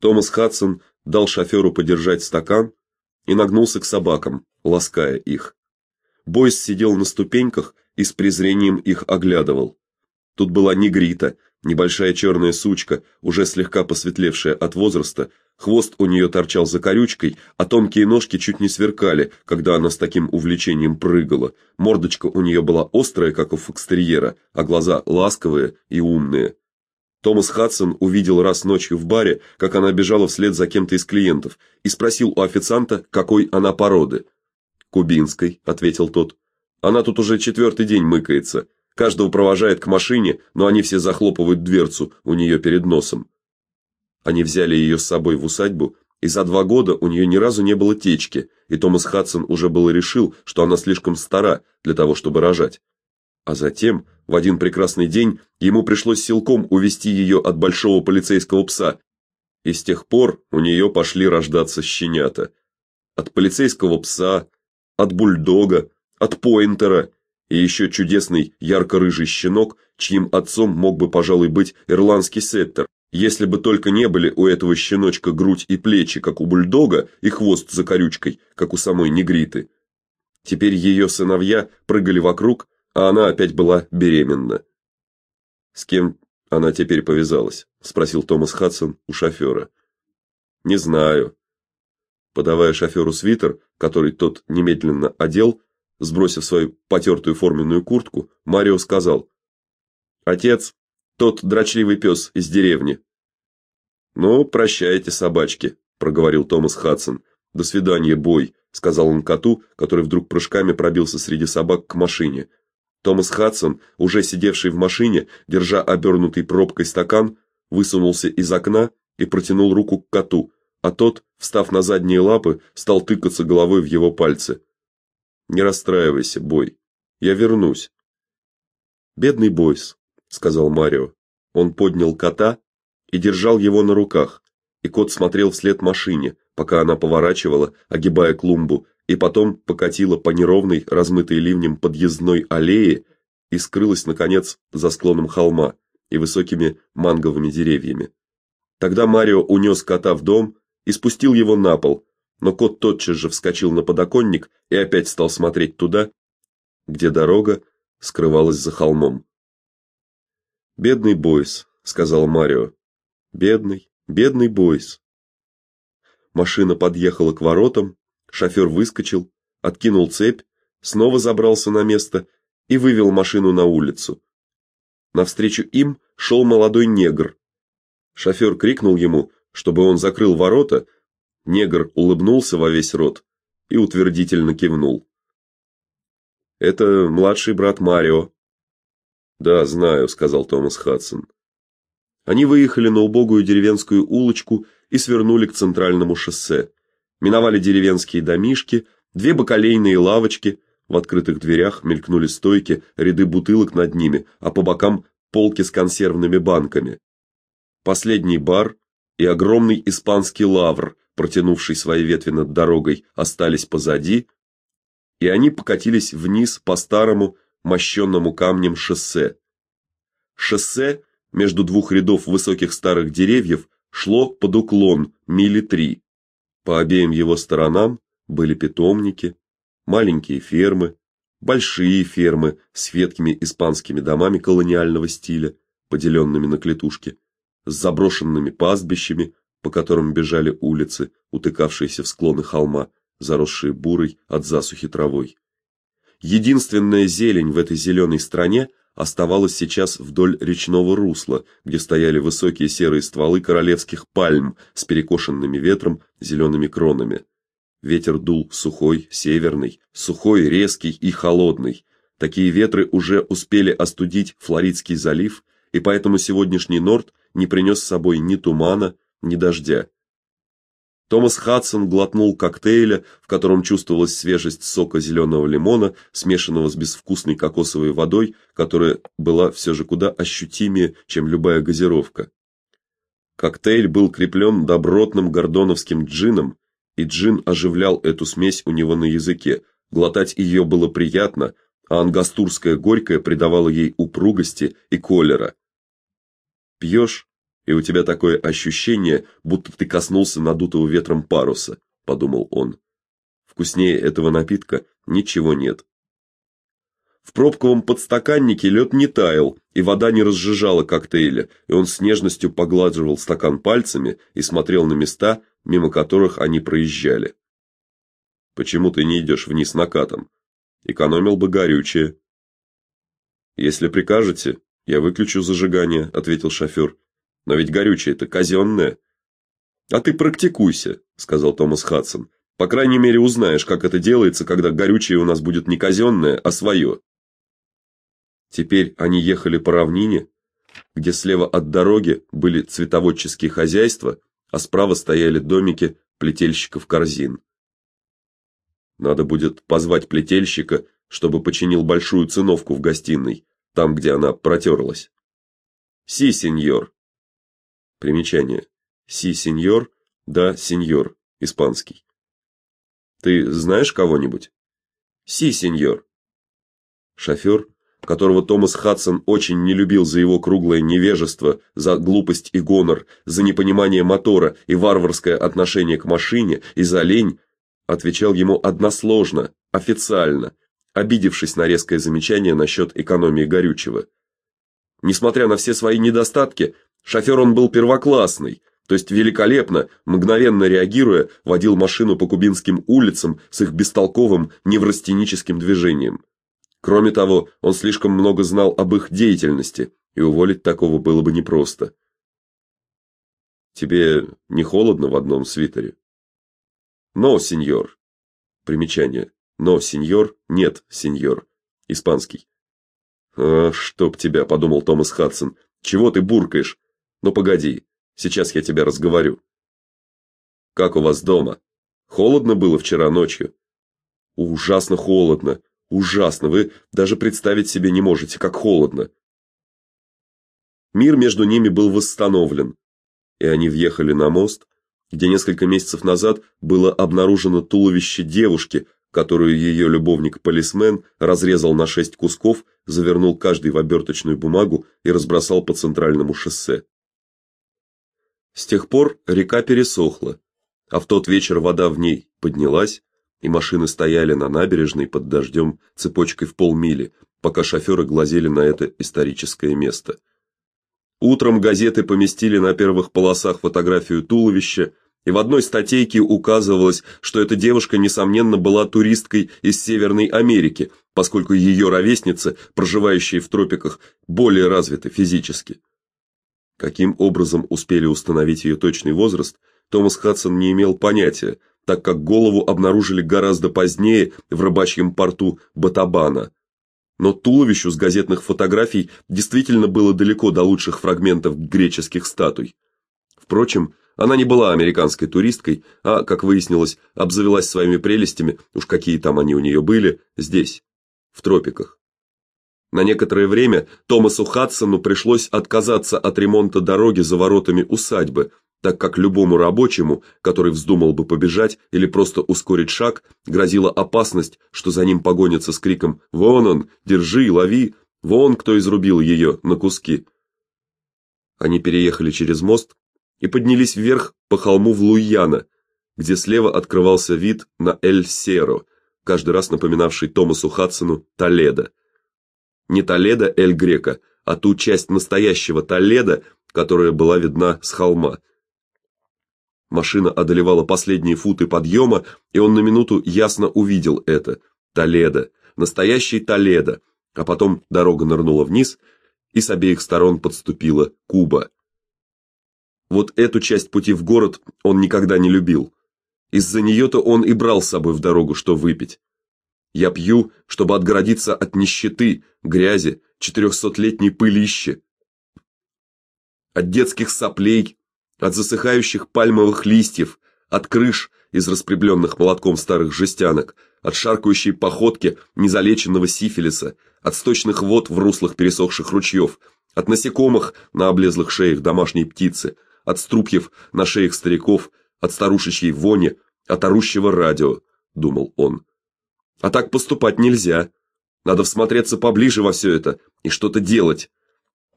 Томас Хадсон дал шоферу подержать стакан и нагнулся к собакам, лаская их. Бойс сидел на ступеньках и с презрением их оглядывал. Тут была негрита, небольшая черная сучка, уже слегка посветлевшая от возраста, хвост у нее торчал за корючкой, а тонкие ножки чуть не сверкали, когда она с таким увлечением прыгала. Мордочка у нее была острая, как у фокстерьера, а глаза ласковые и умные. Томас Хадсон увидел раз ночью в баре, как она бежала вслед за кем-то из клиентов, и спросил у официанта, какой она породы. "Кубинской", ответил тот. "Она тут уже четвертый день мыкается. Каждого провожает к машине, но они все захлопывают дверцу у нее перед носом". Они взяли ее с собой в усадьбу, и за два года у нее ни разу не было течки, и Томас Хадсон уже было решил, что она слишком стара для того, чтобы рожать. А затем в один прекрасный день ему пришлось силком увести ее от большого полицейского пса. И с тех пор у нее пошли рождаться щенята. От полицейского пса, от бульдога, от поинтера и еще чудесный ярко-рыжий щенок, чьим отцом мог бы, пожалуй, быть ирландский сеттер, если бы только не были у этого щеночка грудь и плечи, как у бульдога, и хвост за корючкой, как у самой негриты. Теперь ее сыновья прыгали вокруг, а она опять была беременна. С кем она теперь повязалась? спросил Томас Хадсон у шофера. Не знаю. Подавая шоферу свитер, который тот немедленно одел, сбросив свою потертую форменную куртку, Марио сказал: "Отец, тот дрочливый пес из деревни". "Ну, прощайте, собачки", проговорил Томас Хадсон. "До свидания, бой", сказал он коту, который вдруг прыжками пробился среди собак к машине. Томас Хадсон, уже сидевший в машине, держа обернутый пробкой стакан, высунулся из окна и протянул руку к коту, а тот, встав на задние лапы, стал тыкаться головой в его пальцы. Не расстраивайся, Бой. Я вернусь. Бедный Бойс, сказал Марио. Он поднял кота и держал его на руках, и кот смотрел вслед машине, пока она поворачивала, огибая клумбу, и потом покатила по неровной, размытой ливнем подъездной аллее и скрылась наконец за склоном холма и высокими манговыми деревьями. Тогда Марио унес кота в дом и спустил его на пол, но кот тотчас же вскочил на подоконник и опять стал смотреть туда, где дорога скрывалась за холмом. Бедный Бойс, сказал Марио. Бедный, бедный Бойс. Машина подъехала к воротам, Шофер выскочил, откинул цепь, снова забрался на место и вывел машину на улицу. Навстречу им шел молодой негр. Шофер крикнул ему, чтобы он закрыл ворота. Негр улыбнулся во весь рот и утвердительно кивнул. Это младший брат Марио. Да, знаю, сказал Томас Хадсон. Они выехали на убогую деревенскую улочку и свернули к центральному шоссе миновали деревенские домишки, две бакалейные лавочки, в открытых дверях мелькнули стойки, ряды бутылок над ними, а по бокам полки с консервными банками. Последний бар и огромный испанский лавр, протянувший свои ветви над дорогой, остались позади, и они покатились вниз по старому мощенному камнем шоссе. Шоссе между двух рядов высоких старых деревьев шло под уклон мили три. По обеим его сторонам были питомники, маленькие фермы, большие фермы с веткими испанскими домами колониального стиля, поделенными на клетушки, с заброшенными пастбищами, по которым бежали улицы, утыкавшиеся в склоны холма, заросшие бурой от засухи травой. Единственная зелень в этой зеленой стране оставалась сейчас вдоль речного русла, где стояли высокие серые стволы королевских пальм с перекошенными ветром зелеными кронами. Ветер дул сухой, северный, сухой, резкий и холодный. Такие ветры уже успели остудить Флоридский залив, и поэтому сегодняшний норд не принес с собой ни тумана, ни дождя. Томас Хадсон глотнул коктейля, в котором чувствовалась свежесть сока зеленого лимона, смешанного с безвкусной кокосовой водой, которая была все же куда ощутимее, чем любая газировка. Коктейль был креплен добротным гордоновским джином, и джин оживлял эту смесь у него на языке. Глотать ее было приятно, а ангастурское горькое придавало ей упругости и колера. Пьешь И у тебя такое ощущение, будто ты коснулся надутого ветром паруса, подумал он. Вкуснее этого напитка ничего нет. В пробковом подстаканнике лед не таял, и вода не разжижала коктейля, и он с нежностью поглаживал стакан пальцами и смотрел на места, мимо которых они проезжали. Почему ты не идешь вниз накатом? Экономил бы горючее. Если прикажете, я выключу зажигание, ответил шофер. Но ведь горючее это казенное». А ты практикуйся, сказал Томас Хадсон. По крайней мере, узнаешь, как это делается, когда горючее у нас будет не казенное, а свое». Теперь они ехали по равнине, где слева от дороги были цветоводческие хозяйства, а справа стояли домики плетельщиков корзин. Надо будет позвать плетельщика, чтобы починил большую циновку в гостиной, там, где она протерлась. Си, сеньор. Примечание. Си, сеньор, да, сеньор, испанский. Ты знаешь кого-нибудь? Си, сеньор. Шофер, которого Томас Хадсон очень не любил за его круглое невежество, за глупость и гонор, за непонимание мотора и варварское отношение к машине и за лень, отвечал ему односложно, официально, обидевшись на резкое замечание насчет экономии горючего. Несмотря на все свои недостатки, шофер он был первоклассный, то есть великолепно, мгновенно реагируя, водил машину по кубинским улицам с их бестолковым неврастеническим движением. Кроме того, он слишком много знал об их деятельности, и уволить такого было бы непросто. Тебе не холодно в одном свитере? Но, сеньор. Примечание. Но, сеньор, нет, сеньор. Испанский. А, чтоб тебя, подумал Томас Хадсон. Чего ты буркаешь? Ну погоди. Сейчас я тебя разговорю. Как у вас дома? Холодно было вчера ночью. Ужасно холодно. Ужасно. Вы даже представить себе не можете, как холодно. Мир между ними был восстановлен, и они въехали на мост, где несколько месяцев назад было обнаружено туловище девушки, которую ее любовник-полисмен разрезал на шесть кусков, завернул каждый в оберточную бумагу и разбросал по центральному шоссе. С тех пор река пересохла, а в тот вечер вода в ней поднялась, и машины стояли на набережной под дождем цепочкой в полмили, пока шоферы глазели на это историческое место. Утром газеты поместили на первых полосах фотографию туловища, и в одной статейке указывалось, что эта девушка несомненно была туристкой из Северной Америки, поскольку ее ровесницы, проживающие в тропиках, более развиты физически. Каким образом успели установить ее точный возраст, Томас Хадсон не имел понятия, так как голову обнаружили гораздо позднее в рыбачьем порту Батабана, но туловищу с газетных фотографий действительно было далеко до лучших фрагментов греческих статуй. Впрочем, она не была американской туристкой, а, как выяснилось, обзавелась своими прелестями, уж какие там они у нее были, здесь, в тропиках. На некоторое время Томасу Хадсону пришлось отказаться от ремонта дороги за воротами усадьбы, так как любому рабочему, который вздумал бы побежать или просто ускорить шаг, грозила опасность, что за ним погонятся с криком: "Вон он, держи, лови! Вон кто изрубил ее на куски!" Они переехали через мост и поднялись вверх по холму в Луяна, где слева открывался вид на Эль-Серо, каждый раз напоминавший Томасу Хадсону Толедо. Не Толедо Эль-Грека, а ту часть настоящего Толедо, которая была видна с холма. Машина одолевала последние футы подъема, и он на минуту ясно увидел это. Толедо, настоящий Толедо. А потом дорога нырнула вниз, и с обеих сторон подступила Куба. Вот эту часть пути в город он никогда не любил. Из-за нее-то он и брал с собой в дорогу что выпить. Я пью, чтобы отгородиться от нищеты, грязи, четырехсотлетней пылищи, от детских соплей, от засыхающих пальмовых листьев, от крыш из распребленных молотком старых жестянок, от шаркающей походки незалеченного сифилиса, от сточных вод в руслах пересохших ручьев, от насекомых на облезлых шеях домашней птицы, от струпьев на шеях стариков, от старушечьей вони, от орущего радио, думал он. А так поступать нельзя. Надо всмотреться поближе во все это и что-то делать.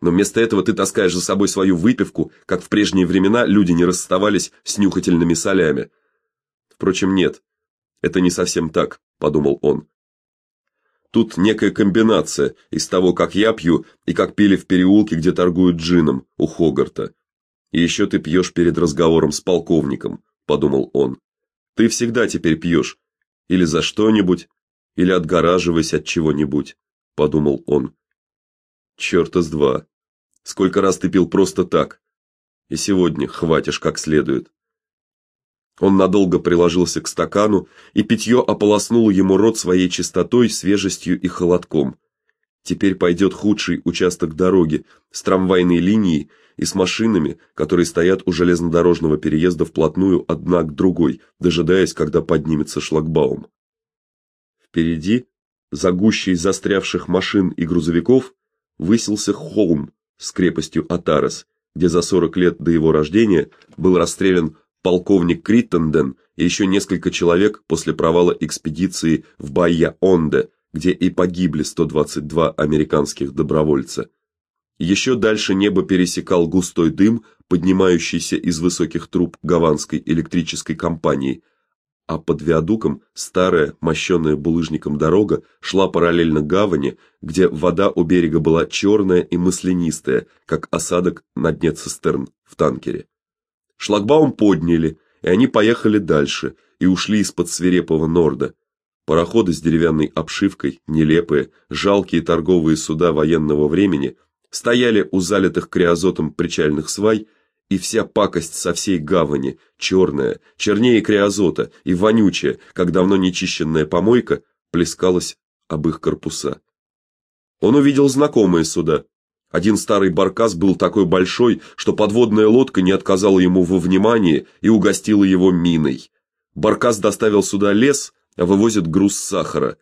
Но вместо этого ты таскаешь за собой свою выпивку, как в прежние времена люди не расставались с нюхательными солями. Впрочем, нет. Это не совсем так, подумал он. Тут некая комбинация из того, как я пью и как пили в переулке, где торгуют джином у Хогарта. И еще ты пьешь перед разговором с полковником, подумал он. Ты всегда теперь пьешь. Или за что-нибудь, или отгораживаясь от чего-нибудь, подумал он. Чёрта с два. Сколько раз ты пил просто так? И сегодня хватишь как следует. Он надолго приложился к стакану, и питье ополоснуло ему рот своей чистотой, свежестью и холодком. Теперь пойдет худший участок дороги с трамвайной линией и с машинами, которые стоят у железнодорожного переезда вплотную одна к другой, дожидаясь, когда поднимется шлагбаум. Впереди, за гущей застрявших машин и грузовиков, высился холм с крепостью Атарес, где за 40 лет до его рождения был расстрелян полковник Криттенден и еще несколько человек после провала экспедиции в Байя-Онде, где и погибли 122 американских добровольца. Еще дальше небо пересекал густой дым, поднимающийся из высоких труб гаванской электрической компании, а под виадуком старая, мощенная булыжником дорога шла параллельно гавани, где вода у берега была черная и маслянистая, как осадок на дне цистерн в танкере. Шлагбаум подняли, и они поехали дальше и ушли из-под свирепого норда. Пароходы с деревянной обшивкой, нелепые, жалкие торговые суда военного времени стояли у залитых криозотом причальных свай, и вся пакость со всей гавани, черная, чернее криозота и вонючая, как давно нечищенная помойка, плескалась об их корпуса. Он увидел знакомые суда, один старый баркас был такой большой, что подводная лодка не отказала ему во внимании и угостила его миной. Баркас доставил сюда лес, а вывозит груз сахара.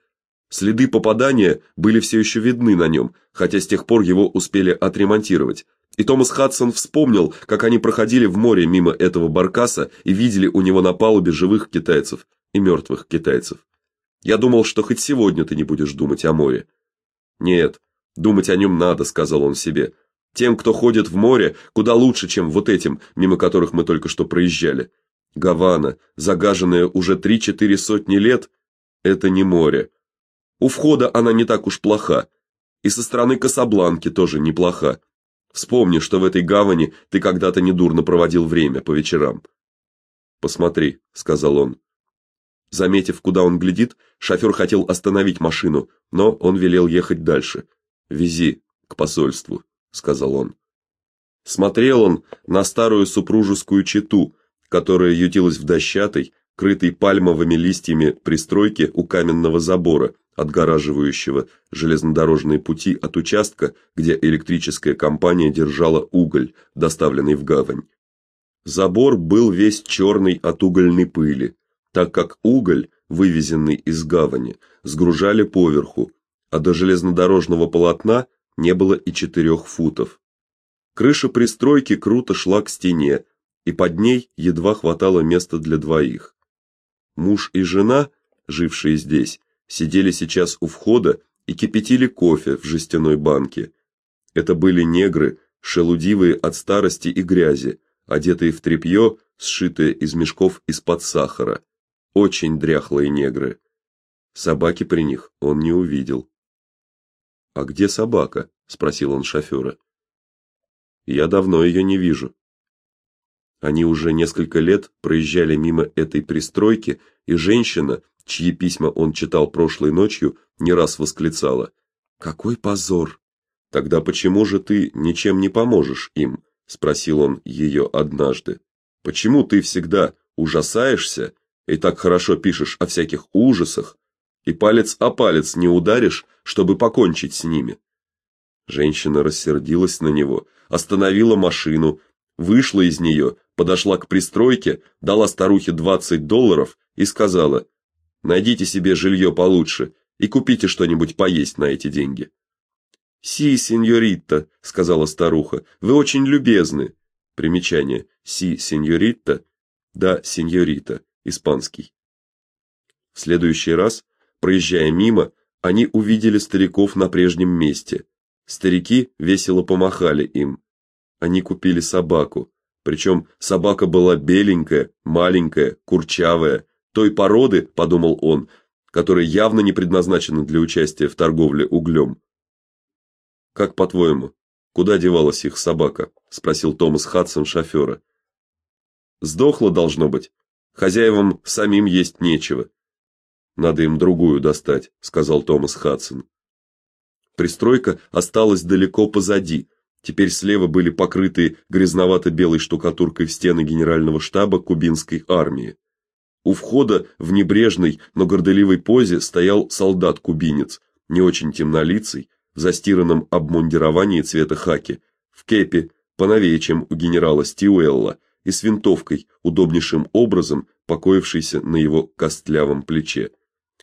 Следы попадания были все еще видны на нем, хотя с тех пор его успели отремонтировать. И Томас Хадсон вспомнил, как они проходили в море мимо этого баркаса и видели у него на палубе живых китайцев и мертвых китайцев. Я думал, что хоть сегодня ты не будешь думать о море. Нет, Думать о нем надо, сказал он себе. Тем, кто ходит в море, куда лучше, чем вот этим, мимо которых мы только что проезжали. Гавана, загаженная уже три-четыре сотни лет, это не море. У входа она не так уж плоха, и со стороны Касабланки тоже неплоха. Вспомни, что в этой гавани ты когда-то недурно проводил время по вечерам. Посмотри, сказал он. Заметив, куда он глядит, шофер хотел остановить машину, но он велел ехать дальше. Вези к посольству, сказал он. Смотрел он на старую супружескую чету, которая ютилась в дощатой, крытой пальмовыми листьями пристройке у каменного забора, отгораживающего железнодорожные пути от участка, где электрическая компания держала уголь, доставленный в гавань. Забор был весь черный от угольной пыли, так как уголь, вывезенный из гавани, сгружали поверху, а до железнодорожного полотна не было и четырех футов. Крыша пристройки круто шла к стене, и под ней едва хватало места для двоих. Муж и жена, жившие здесь, сидели сейчас у входа и кипятили кофе в жестяной банке. Это были негры, шелудивые от старости и грязи, одетые в тряпье, сшитое из мешков из-под сахара. Очень дряхлые негры. Собаки при них он не увидел. А где собака? спросил он шофера. Я давно ее не вижу. Они уже несколько лет проезжали мимо этой пристройки, и женщина, чьи письма он читал прошлой ночью, не раз восклицала: "Какой позор! Тогда почему же ты ничем не поможешь им?" спросил он ее однажды. "Почему ты всегда ужасаешься и так хорошо пишешь о всяких ужасах, и палец о палец не ударишь, чтобы покончить с ними. Женщина рассердилась на него, остановила машину, вышла из нее, подошла к пристройке, дала старухе 20 долларов и сказала: "Найдите себе жилье получше и купите что-нибудь поесть на эти деньги". "Си, сеньорита", сказала старуха. "Вы очень любезны". Примечание: "Си, сеньорита", да, сеньорита, испанский. В следующий раз Проезжая мимо, они увидели стариков на прежнем месте. Старики весело помахали им. Они купили собаку, причем собака была беленькая, маленькая, курчавая, той породы, подумал он, которая явно не предназначена для участия в торговле углем. Как по-твоему, куда девалась их собака? спросил Томас Хадсон шофера. Сдохла должно быть. Хозяевам самим есть нечего. Надо им другую достать, сказал Томас Хадсон. Пристройка осталась далеко позади. Теперь слева были покрыты грязновато-белой штукатуркой стены генерального штаба кубинской армии. У входа в небрежной, но горделивой позе стоял солдат-кубинец, не очень темнолицый, в застиранном обмундировании цвета хаки, в кепе, поновее, чем у генерала Стиуэлла, и с винтовкой, удобнейшим образом покоившейся на его костлявом плече.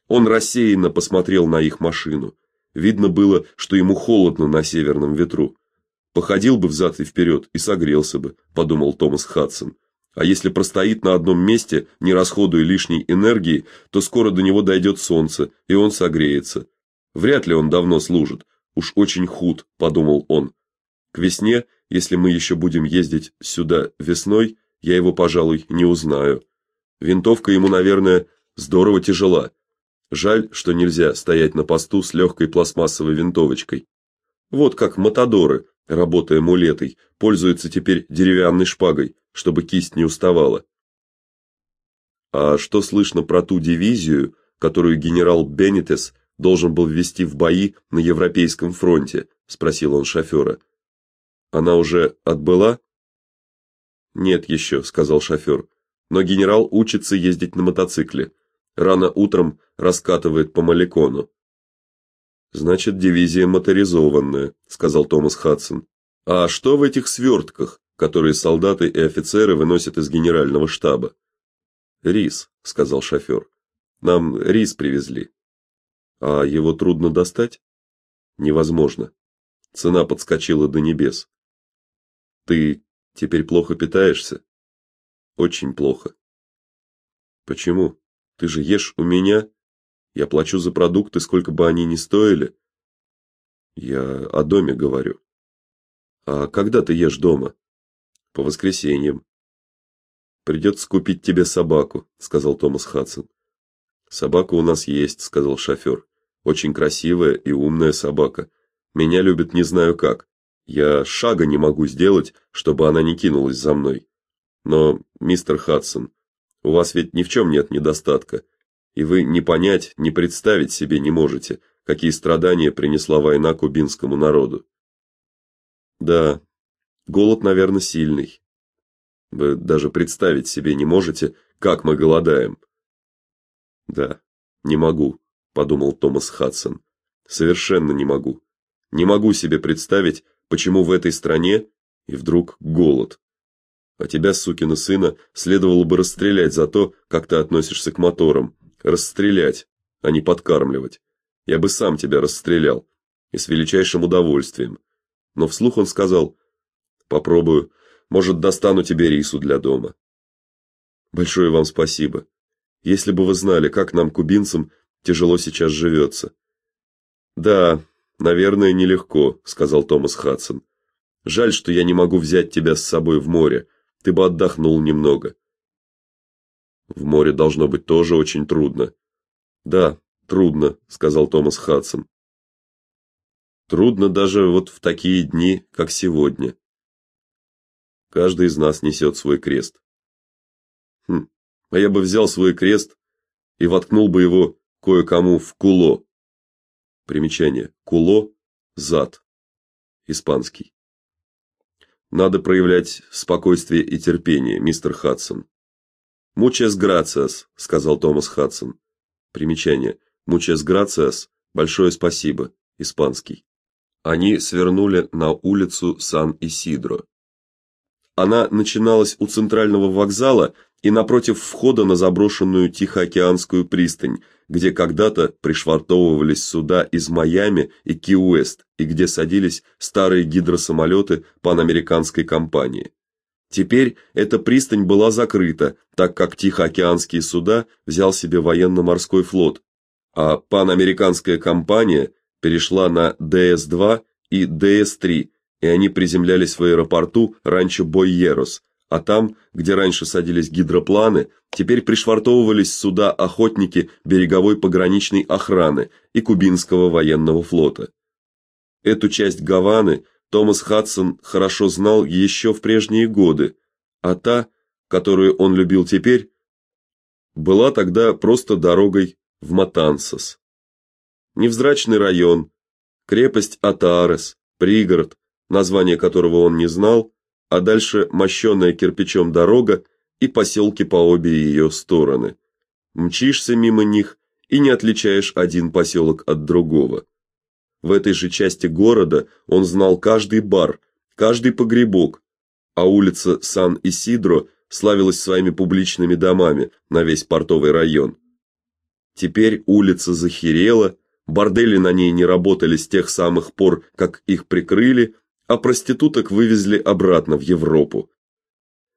Он рассеянно посмотрел на их машину. Видно было, что ему холодно на северном ветру. Походил бы взад и вперед и согрелся бы, подумал Томас Хадсон. А если простоит на одном месте, не расходуя лишней энергии, то скоро до него дойдет солнце, и он согреется. Вряд ли он давно служит. Уж очень худ, подумал он. К весне, если мы еще будем ездить сюда весной, я его, пожалуй, не узнаю. Винтовка ему, наверное, здорово тяжела. Жаль, что нельзя стоять на посту с легкой пластмассовой винтовочкой. Вот как матадоры, работая мулетой, пользуются теперь деревянной шпагой, чтобы кисть не уставала. А что слышно про ту дивизию, которую генерал Бенитес должен был ввести в бои на европейском фронте, спросил он шофера. Она уже отбыла? Нет еще, сказал шофер. Но генерал учится ездить на мотоцикле. Рано утром раскатывает по Маликону. Значит, дивизия моторизованная, сказал Томас Хадсон. А что в этих свертках, которые солдаты и офицеры выносят из генерального штаба? Рис, сказал шофер. Нам рис привезли. А его трудно достать? Невозможно. Цена подскочила до небес. Ты теперь плохо питаешься? Очень плохо. Почему? Ты же ешь у меня. Я плачу за продукты, сколько бы они ни стоили. Я о доме говорю. А когда ты ешь дома? По воскресеньям. Придется купить тебе собаку, сказал Томас Хадсон. Собака у нас есть, сказал шофер. Очень красивая и умная собака. Меня любит не знаю как. Я шага не могу сделать, чтобы она не кинулась за мной. Но, мистер Хадсон, у вас ведь ни в чем нет недостатка, и вы не понять, не представить себе не можете, какие страдания принесла война кубинскому народу. Да, голод, наверное, сильный. Вы даже представить себе не можете, как мы голодаем. Да, не могу, подумал Томас Хадсон. Совершенно не могу. Не могу себе представить, почему в этой стране и вдруг голод. А тебя, сукина сына, следовало бы расстрелять за то, как ты относишься к моторам. Расстрелять, а не подкармливать. Я бы сам тебя расстрелял, и с величайшим удовольствием. Но вслух он сказал: "Попробую, может, достану тебе рису для дома". Большое вам спасибо. Если бы вы знали, как нам кубинцам тяжело сейчас живется». Да, наверное, нелегко, сказал Томас Хадсон. Жаль, что я не могу взять тебя с собой в море. Ты бы отдохнул немного. В море должно быть тоже очень трудно. Да, трудно, сказал Томас Хадсон. Трудно даже вот в такие дни, как сегодня. Каждый из нас несет свой крест. Хм. А я бы взял свой крест и воткнул бы его кое-кому в куло. Примечание: куло зад. Испанский. Надо проявлять спокойствие и терпение, мистер Хадсон. Muchas gracias, сказал Томас Хадсон. Примечание: Muchas gracias, большое спасибо, испанский. Они свернули на улицу Сан-Исидро. Она начиналась у центрального вокзала и напротив входа на заброшенную Тихоокеанскую пристань, где когда-то пришвартовывались суда из Майами и Ки-Уэст, и где садились старые гидросамолеты панамериканской компании. Теперь эта пристань была закрыта, так как Тихоокеанские суда взял себе военно-морской флот, а панамериканская компания перешла на ДС-2 и и ДС-3, и они приземлялись в аэропорту ранчо Бойерос, а там, где раньше садились гидропланы, теперь пришвартовывались суда-охотники береговой пограничной охраны и кубинского военного флота. Эту часть Гаваны Томас Хадсон хорошо знал еще в прежние годы, а та, которую он любил теперь, была тогда просто дорогой в Матансас. Невзрачный район, крепость Атаарес, пригород, название которого он не знал, а дальше мощенная кирпичом дорога и поселки по обе ее стороны. Мчишься мимо них и не отличаешь один поселок от другого. В этой же части города он знал каждый бар, каждый погребок, а улица Сан-Исидро славилась своими публичными домами на весь портовый район. Теперь улица захерела, бордели на ней не работали с тех самых пор, как их прикрыли, а проституток вывезли обратно в Европу.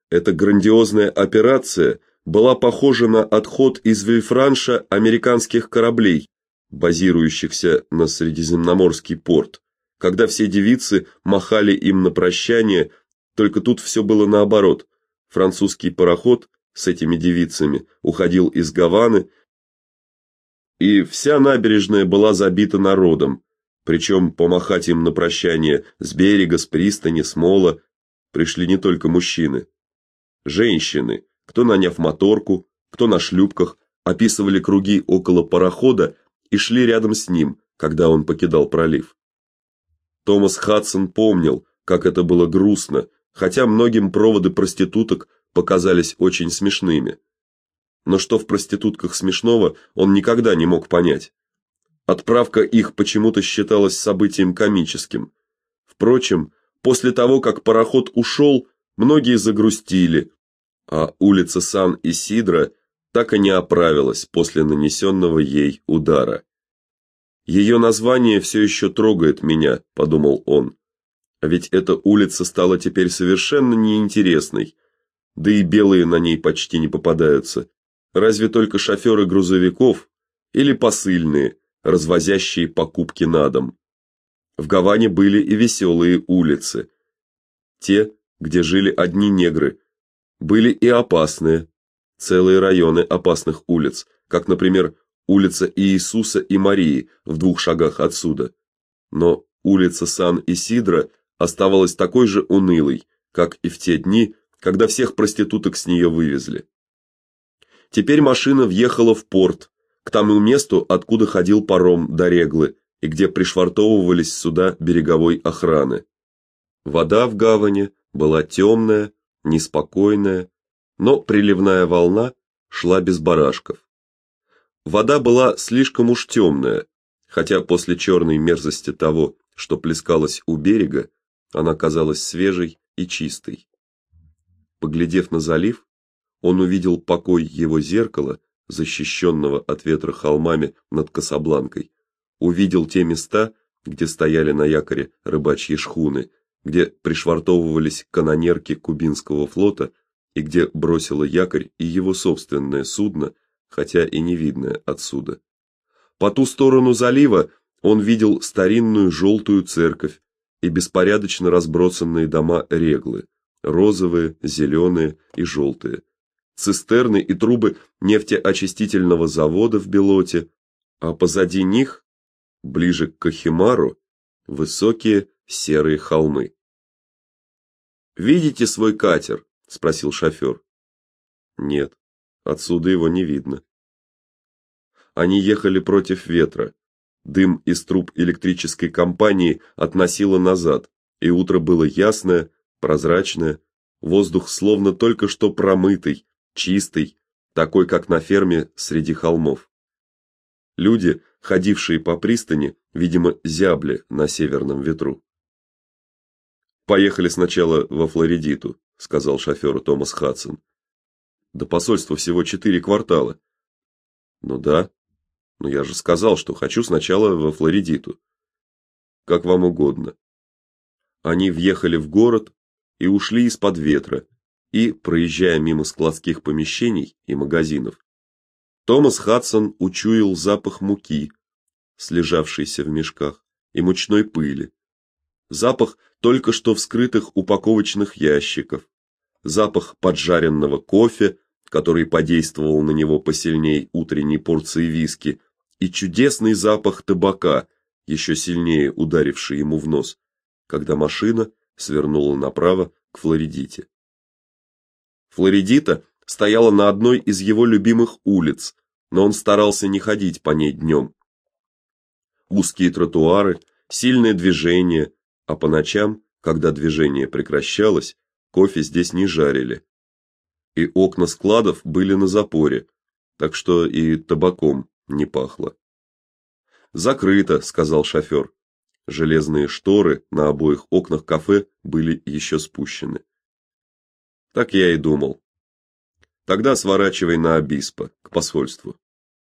Эта грандиозная операция была похожа на отход из Вильфранша американских кораблей, базирующихся на Средиземноморский порт, когда все девицы махали им на прощание, только тут все было наоборот. Французский пароход с этими девицами уходил из Гаваны, и вся набережная была забита народом, причем помахать им на прощание с берега, с пристани, с мола пришли не только мужчины. Женщины, кто наняв моторку, кто на шлюпках, описывали круги около парохода и шли рядом с ним, когда он покидал пролив. Томас Хадсон помнил, как это было грустно, хотя многим проводы проституток показались очень смешными. Но что в проститутках смешного, он никогда не мог понять. Отправка их почему-то считалась событием комическим. Впрочем, после того, как пароход ушел, многие загрустили, а улица Сан-Исидро так и не оправилась после нанесенного ей удара. Ее название все еще трогает меня, подумал он. А ведь эта улица стала теперь совершенно неинтересной. Да и белые на ней почти не попадаются. Разве только шоферы грузовиков или посыльные, развозящие покупки на дом. В Гаване были и веселые улицы. Те, где жили одни негры, были и опасные, целые районы опасных улиц, как, например, улица Иисуса и Марии в двух шагах отсюда. Но улица Сан-Исидро оставалась такой же унылой, как и в те дни, когда всех проституток с нее вывезли. Теперь машина въехала в порт, к тому месту, откуда ходил паром до Реглы и где пришвартовывались суда береговой охраны. Вода в гавани была темная, неспокойная, но приливная волна шла без барашков. Вода была слишком уж темная, хотя после черной мерзости того, что плескалось у берега, она казалась свежей и чистой. Поглядев на залив, он увидел покой его зеркала защищенного от ветра холмами над Касабланкой, увидел те места, где стояли на якоре рыбачьи шхуны, где пришвартовывались канонерки кубинского флота и где бросило якорь и его собственное судно, хотя и не видное отсюда. По ту сторону залива он видел старинную желтую церковь и беспорядочно разбросанные дома Реглы, розовые, зеленые и желтые цистерны и трубы нефтеочистительного завода в Белоте, а позади них, ближе к Кахимару, высокие серые холмы. Видите свой катер? Спросил шофер. Нет, отсюда его не видно. Они ехали против ветра. Дым из труб электрической компании относило назад, и утро было ясное, прозрачное, воздух словно только что промытый, чистый, такой, как на ферме среди холмов. Люди, ходившие по пристани, видимо, зябли на северном ветру. Поехали сначала во Флоридиту, сказал шоферу Томас Хадсон. До посольства всего четыре квартала. Ну да. Но я же сказал, что хочу сначала во Флоридиту. Как вам угодно. Они въехали в город и ушли из-под ветра, и, проезжая мимо складских помещений и магазинов, Томас Хадсон учуял запах муки, слежавшейся в мешках, и мучной пыли. Запах только что вскрытых упаковочных ящиков, запах поджаренного кофе, который подействовал на него посильней утренней порции виски, и чудесный запах табака, еще сильнее ударивший ему в нос, когда машина свернула направо к Флоридите. Флоридита стояла на одной из его любимых улиц, но он старался не ходить по ней днем. Узкие тротуары, сильное движение, а по ночам, когда движение прекращалось, кофе здесь не жарили. И окна складов были на запоре, так что и табаком не пахло. Закрыто, сказал шофер. Железные шторы на обоих окнах кафе были еще спущены. Так я и думал. Тогда сворачивай на Обиспо, к посольству.